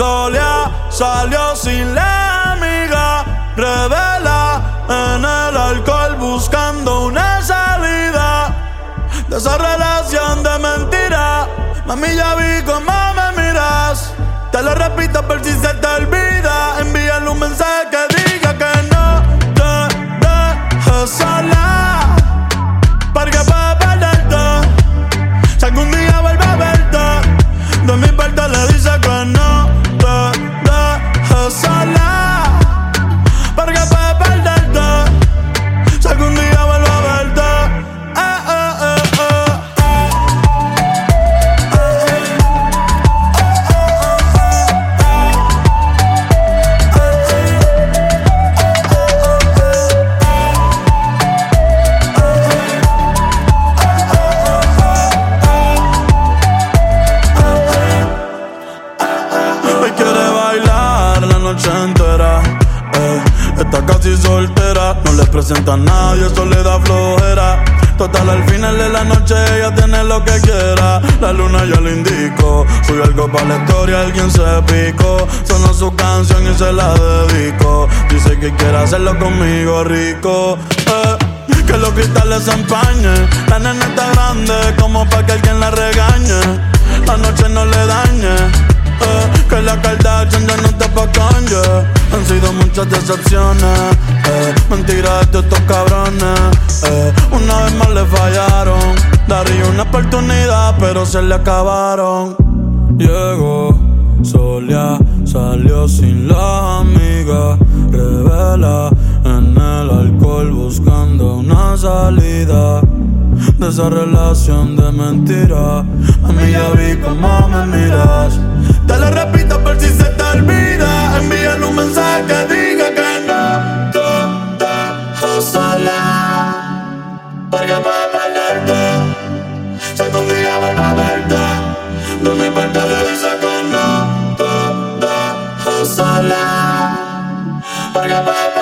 Solia salió sin la amiga, revela en el alcohol buscando una salida de esa relación de mentira. Mami, ya vi cómo me miras. Te lo repito por si se te olvida. Casi soltera, no le presenta a nadie, eso le da flojera. Total, al final de la noche ella tiene lo que quiera. La luna ya le indicó. Soy algo para la historia, alguien se picó. Sonó su canción y se la dedico. Dice que quiere hacerlo conmigo rico. eh. Que los cristales se empañen. La nena está grande como para que alguien la regañe. Han sido muchas decepciones eh, Mentiras de estos cabrones eh, Una vez más le fallaron Daría una oportunidad pero se le acabaron Llegó Solia, salió sin la amiga Revela en el alcohol buscando una salida de esa relación de mentira. A mí ya vi cómo me miras. No